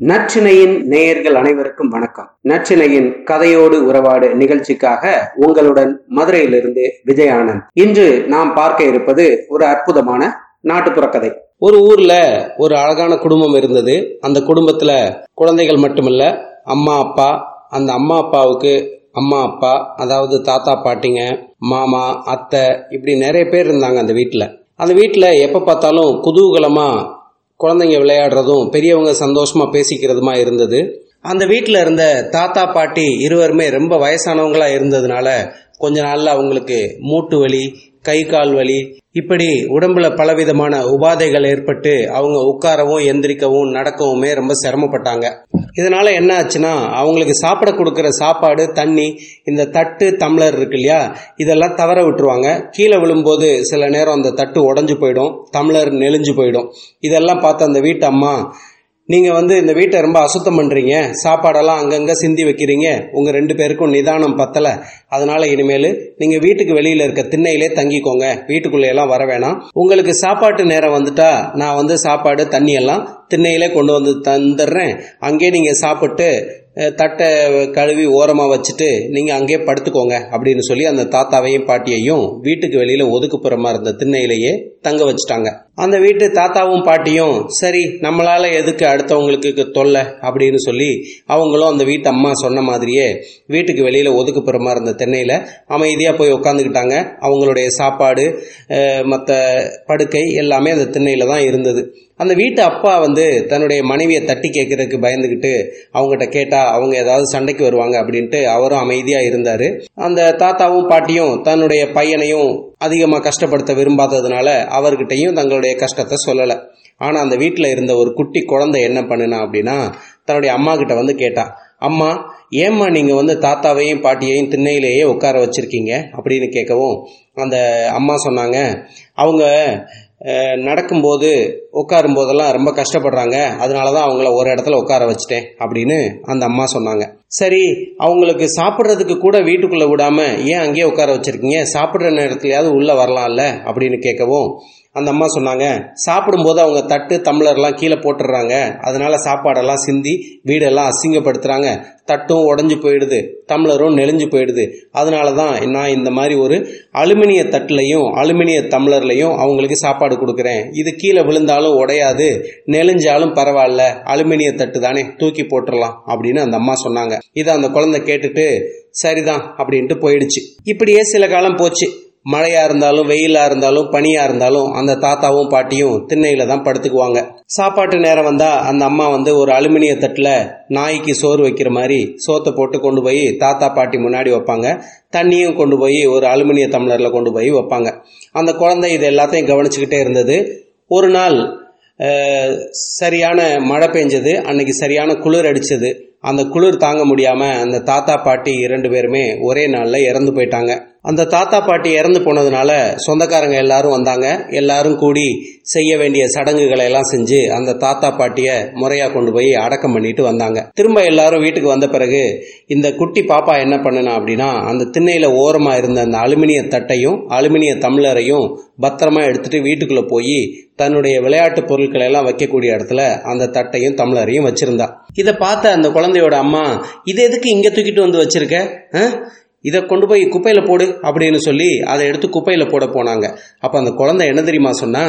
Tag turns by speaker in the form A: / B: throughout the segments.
A: நச்சினையின் நேயர்கள் அனைவருக்கும் வணக்கம். நச்சினையின் கதையோடு உறவாடு நிகழ்ச்சிக்காக உங்களுடன் மதுரையிலிருந்து விஜயானந்த். இன்று நாம் பார்க்க இருப்பது ஒரு அற்புதமான நாட்டுப்புற கதை.
B: ஒரு ஊர்ல ஒரு அழகான குடும்பம் இருந்தது. அந்த குடும்பத்துல குழந்தைகள் மட்டுமல்ல அம்மா அப்பா. அந்த அம்மா அப்பாவுக்கு அம்மா அப்பா அதாவது தாத்தா பாட்டிங்க மாமா அத்தை இப்படி நிறைய பேர் இருந்தாங்க அந்த வீட்டில் அந்த வீட்டில் எப்போ பார்த்தாலும் குதூகலமா குழந்தைங்க விளையாடுறதும் பெரியவங்க சந்தோஷமா பேசிக்கிறதுமா இருந்தது. அந்த வீட்டில் இருந்த தாத்தா பாட்டி இருவருமே ரொம்ப வயசானவங்களா இருந்ததுனால கொஞ்ச நாள்ல அவங்களுக்கு மூட்டு வலி கை கால் வலி இப்படி உடம்புல பலவிதமான உபாதைகள் ஏற்பட்டு அவங்க உட்காரவும் எந்திரிக்கவும் நடக்கவுமே ரொம்ப சிரமப்பட்டாங்க. இதனால என்ன ஆச்சுன்னா அவங்களுக்கு சாப்பிட கொடுக்குற சாப்பாடு தண்ணி இந்த தட்டு டம்ளர் இருக்கு இல்லையா இதெல்லாம் தவற விட்டுருவாங்க. கீழே விழும்போது சில நேரம் அந்த தட்டு உடஞ்சு போயிடும் டம்ளர் நெளிஞ்சு போயிடும். இதெல்லாம் பார்த்து அந்த வீட்டு அம்மா நீங்க வந்து இந்த வீட்டை ரொம்ப அசுத்தம் பண்றீங்க. சாப்பாடெல்லாம் அங்கங்க சிந்தி வைக்கிறீங்க. உங்க ரெண்டு பேருக்கும் நிதானம் பத்தல. அதனால இனிமேல் நீங்க வீட்டுக்கு வெளியில இருக்க திண்ணையிலே தங்கிக்கோங்க. வீட்டுக்குள்ளே எல்லாம் வர வேணாம். உங்களுக்கு சாப்பாட்டு நேரம் வந்துட்டா நான் வந்து சாப்பாடு தண்ணி எல்லாம் திண்ணையிலே கொண்டு வந்து தந்துடுறேன். அங்கேயே நீங்க சாப்பிட்டு தட்டை கழுவி ஓரமாக வச்சுட்டு நீங்கள் அங்கேயே படுத்துக்கோங்க அப்படின்னு சொல்லி அந்த தாத்தாவையும் பாட்டியையும் வீட்டுக்கு வெளியில் ஒதுக்குப்புறமா இருந்த திண்ணையிலேயே தங்க வச்சுட்டாங்க. அந்த வீட்டு தாத்தாவும் பாட்டியும் சரி நம்மளால எதுக்கு அடுத்தவங்களுக்கு தொல்லை? அப்படின்னு சொல்லி அவங்களும் அந்த வீட்டு அம்மா சொன்ன மாதிரியே வீட்டுக்கு வெளியில் ஒதுக்குப்புறமா இருந்த தென்னையில் அமைதியாக போய் உட்காந்துக்கிட்டாங்க அவங்களுடைய சாப்பாடு மற்ற படுக்கை எல்லாமே அந்த திண்ணையில் தான் இருந்தது. அந்த வீட்டு அப்பா வந்து தன்னுடைய மனைவியை தட்டி கேட்கறதுக்கு பயந்துக்கிட்டு அவங்ககிட்ட கேட்டா அவங்க ஏதாவது சண்டைக்கு வருவாங்க அப்படின்ட்டு அவரும் அமைதியாக இருந்தார். அந்த தாத்தாவும் பாட்டியும் தன்னுடைய பையனையும் அதிகமாக கஷ்டப்படுத்த விரும்பாததுனால அவர்கிட்டயும் தங்களுடைய கஷ்டத்தை சொல்லலை. ஆனால் அந்த வீட்டில் இருந்த ஒரு குட்டி குழந்தை என்ன பண்ணுனா அப்படின்னா தன்னுடைய அம்மா கிட்ட வந்து கேட்டான் அம்மா ஏம்மா நீங்கள் வந்து தாத்தாவையும் பாட்டியையும் திண்ணையிலேயே உட்கார வச்சுருக்கீங்க? அப்படின்னு கேட்கவும் அந்த அம்மா சொன்னாங்க அவங்க நடக்கும்போது உட்காரும் போதெல்லாம் ரொம்ப கஷ்டப்படுறாங்க. அதனால தான் அவங்கள ஒரு இடத்துல உட்கார வச்சுட்டேன். அப்படின்னு அந்த அம்மா சொன்னாங்க. சரி அவங்களுக்கு சாப்பிட்றதுக்கு கூட வீட்டுக்குள்ளே விடாமல் ஏன் அங்கேயே உட்கார வச்சுருக்கீங்க? சாப்பிட்ற நேரத்துலையாவது உள்ளே வரலாம்ல? அப்படின்னு கேட்கவும் அந்த அம்மா சொன்னாங்க சாப்பிடும்போது அவங்க தட்டு டம்ளர்லாம் கீழே போட்டுடுறாங்க அதனால சாப்பாடெல்லாம் சிந்தி வீடெல்லாம் அசிங்கப்படுத்துகிறாங்க தட்டும் உடஞ்சி போயிடுது டம்ளரும் நெளிஞ்சு போயிடுது. அதனால தான் நான் இந்த மாதிரி ஒரு அலுமினிய தட்டுலையும் அலுமினிய டம்ளர்லையும் அவங்களுக்கு சாப்பாடு கொடுக்குறேன். இது கீழே விழுந்தாலும் உடையாது நெளிஞ்சாலும் பரவாயில்ல. அலுமினிய தட்டு தானே தூக்கி போட்டுடலாம் அப்படின்னு அந்த அம்மா சொன்னாங்க. இதை அந்த குழந்தை கேட்டுட்டு சரிதான் அப்படின்ட்டு போயிடுச்சு. இப்படியே சில காலம் போச்சு. மழையா இருந்தாலும் வெயிலா இருந்தாலும் பனியா இருந்தாலும் அந்த தாத்தாவும் பாட்டியும் திண்ணையில தான் படுத்துக்குவாங்க. சாப்பாட்டு நேரம் வந்தா அந்த அம்மா வந்து ஒரு அலுமினிய தட்டுல நாய்க்கு சோறு வைக்கிற மாதிரி சோத்தை போட்டு கொண்டு போய் தாத்தா பாட்டி முன்னாடி வைப்பாங்க. தண்ணியும் கொண்டு போய் ஒரு அலுமினிய டம்ளர்ல கொண்டு போய் வைப்பாங்க. அந்த குழந்தை இது எல்லாத்தையும் கவனிச்சுக்கிட்டே இருந்தது. ஒரு நாள் சரியான மழை பெஞ்சது. அன்னைக்கு சரியான குளிர் அடிச்சது. அந்த குளிர் தாங்க முடியாம அந்த தாத்தா பாட்டி இரண்டு பேருமே ஒரே நாள்ல இறந்து போயிட்டாங்க. அந்த தாத்தா பாட்டி இறந்து போனதுனால சொந்தக்காரங்க எல்லாரும் வந்தாங்க. எல்லாரும் கூடி செய்ய வேண்டிய சடங்குகளை எல்லாம் செஞ்சு அந்த தாத்தா பாட்டிய முறையா கொண்டு போய் அடக்கம் பண்ணிட்டு வந்தாங்க. திரும்ப எல்லாரும் வீட்டுக்கு வந்த பிறகு இந்த குட்டி பாப்பா என்ன பண்ணனா அப்படின்னா அந்த திண்ணையில ஓரமா இருந்த அந்த அலுமினிய தட்டையும் அலுமினிய தமிழரையும் பத்திரமா எடுத்துட்டு வீட்டுக்குள்ள போய் தன்னுடைய விளையாட்டு பொருட்களை எல்லாம் வைக்கக்கூடிய இடத்துல அந்த தட்டையும் தமிழரையும் வச்சிருந்தா. இதை பார்த்த அந்த குழந்தையோட அம்மா இது எதுக்கு இங்க தூக்கிட்டு வந்து வச்சிருக்க? ஆ? இதை கொண்டு போய் குப்பையில் போடு அப்படின்னு சொல்லி அதை எடுத்து குப்பையில் போட போனாங்க. அப்போ அந்த குழந்தை என்ன தெரியுமா சொன்னா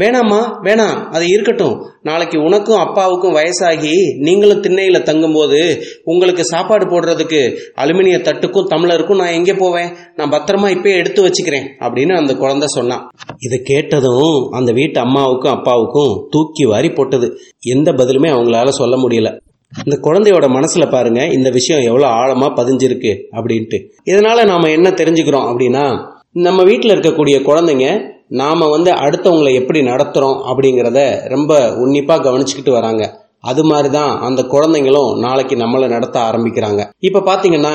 B: வேணாம்மா வேணாம் அது இருக்கட்டும். நாளைக்கு உனக்கும் அப்பாவுக்கும் வயசாகி நீங்களும் திண்ணையில் தங்கும்போது உங்களுக்கு சாப்பாடு போடுறதுக்கு அலுமினிய தட்டுக்கும் தமிழருக்கும் நான் எங்கே போவேன்? நான் பத்திரமா இப்பயே எடுத்து வச்சுக்கிறேன் அப்படின்னு அந்த குழந்தை சொன்னான். இதை கேட்டதும் அந்த வீட்டு அம்மாவுக்கும் அப்பாவுக்கும் தூக்கி வாரி போட்டது. எந்த பதிலுமே அவங்களால சொல்ல முடியல. இந்த குழந்தையோட மனசுல பாருங்க இந்த விஷயம் எவ்வளவு ஆழமா பதிஞ்சிருக்கு அப்படின்ட்டு. இதனால நாம என்ன தெரிஞ்சுக்கிறோம் அப்படின்னா நம்ம வீட்டில் இருக்கக்கூடிய குழந்தைங்க நாம வந்து அடுத்தவங்களை எப்படி நடத்துறோம் அப்படிங்கிறத ரொம்ப உன்னிப்பா கவனிச்சுக்கிட்டு வராங்க. அது மாதிரி தான் அந்த குழந்தைங்களும் நாளைக்கு நம்மளை நடத்த ஆரம்பிக்கிறாங்க. இப்ப பாத்தீங்கன்னா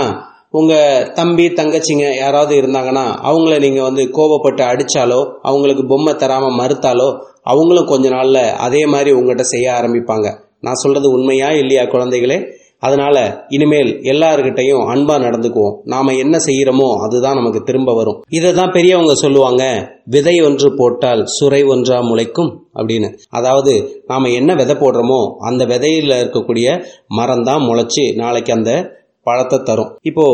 B: உங்க தம்பி தங்கச்சிங்க யாராவது இருந்தாங்கன்னா அவங்கள நீங்க வந்து கோபப்பட்டு அடிச்சாலோ அவங்களுக்கு பொம்மை தராம மறுத்தாலோ அவங்களும் கொஞ்ச நாள்ல அதே மாதிரி உங்ககிட்ட செய்ய ஆரம்பிப்பாங்க. நான் சொல்றது உண்மையா இல்லையா குழந்தைகளே? அதனால இனிமேல் எல்லாருக்கிட்டையும் அன்பா நடந்துக்குவோம். நாம என்ன செய்யறோமோ அதுதான் நமக்கு திரும்ப வரும். இதை தான் பெரியவங்க சொல்லுவாங்க விதை ஒன்று போட்டால் சுரை ஒன்றா முளைக்கும்? அப்படின்னு. அதாவது நாம என்ன விதை போடுறோமோ அந்த விதையில இருக்கக்கூடிய மரம் தான் முளைச்சு நாளைக்கு அந்த பழத்தை தரும். இப்போ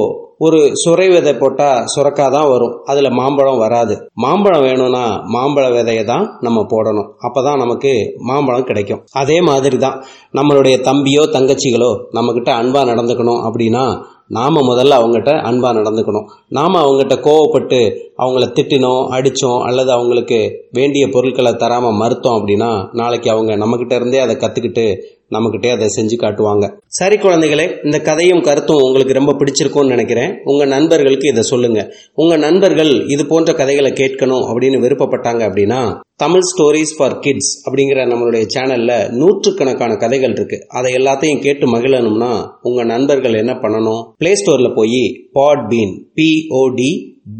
B: ஒரு சுரை விதை போட்டா சுரக்கா தான் வரும். அதுல மாம்பழம் வராது. மாம்பழம் வேணும்னா மாம்பழ விதையை தான் நம்ம போடணும். அப்பதான் நமக்கு மாம்பழம் கிடைக்கும். அதே மாதிரி தான் நம்மளுடைய தம்பியோ தங்கச்சிகளோ நம்ம கிட்ட அன்பா நடந்துக்கணும் அப்படின்னா நாம முதல்ல அவங்ககிட்ட அன்பா நடந்துக்கணும். நாம அவங்ககிட்ட கோவப்பட்டு அவங்கள திட்டினோம் அடித்தோம் அல்லது அவங்களுக்கு வேண்டிய பொருட்களை தராமல் மறுத்தோம் அப்படின்னா நாளைக்கு அவங்க நம்மக்கிட்ட இருந்தே அதை கற்றுக்கிட்டு நம்மக்கிட்டே அதை செஞ்சு காட்டுவாங்க. சரி குழந்தைகளே இந்த கதையும் கருத்தும் உங்களுக்கு ரொம்ப பிடிச்சிருக்கும்னு நினைக்கிறேன். உங்கள் நண்பர்களுக்கு இதை சொல்லுங்கள் உங்கள் நண்பர்கள் இது போன்ற கதைகளை கேட்கணும் அப்படின்னு விருப்பப்பட்டாங்க அப்படின்னா தமிழ் ஸ்டோரிஸ் ஃபார் கிட்ஸ் அப்படிங்கிற நம்மளுடைய சேனலில் நூற்றுக்கணக்கான கதைகள் இருக்குது அதை எல்லாத்தையும் கேட்டு மகிழணும்னா உங்கள் நண்பர்கள் என்ன பண்ணணும்? ப்ளே ஸ்டோரில் போய் Podbean P O D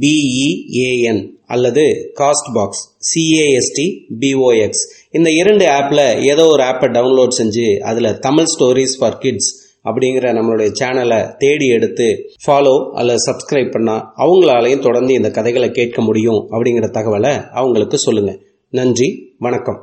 B: B E A N அல்லது Castbox C A S T B O X இந்த இரண்டு ஆப்பில் ஏதோ ஒரு ஆப்பை டவுன்லோட் செஞ்சு அதில் தமிழ் ஸ்டோரிஸ் ஃபார் கிட்ஸ் அப்படிங்கிற நம்மளுடைய சேனலை தேடி எடுத்து ஃபாலோ அல்லது சப்ஸ்கிரைப் பண்ணால் அவங்களாலையும் தொடர்ந்து இந்த கதைகளை கேட்க முடியும் அப்படிங்கிற தகவலை அவங்களுக்கு சொல்லுங்கள் நன்றி வணக்கம்.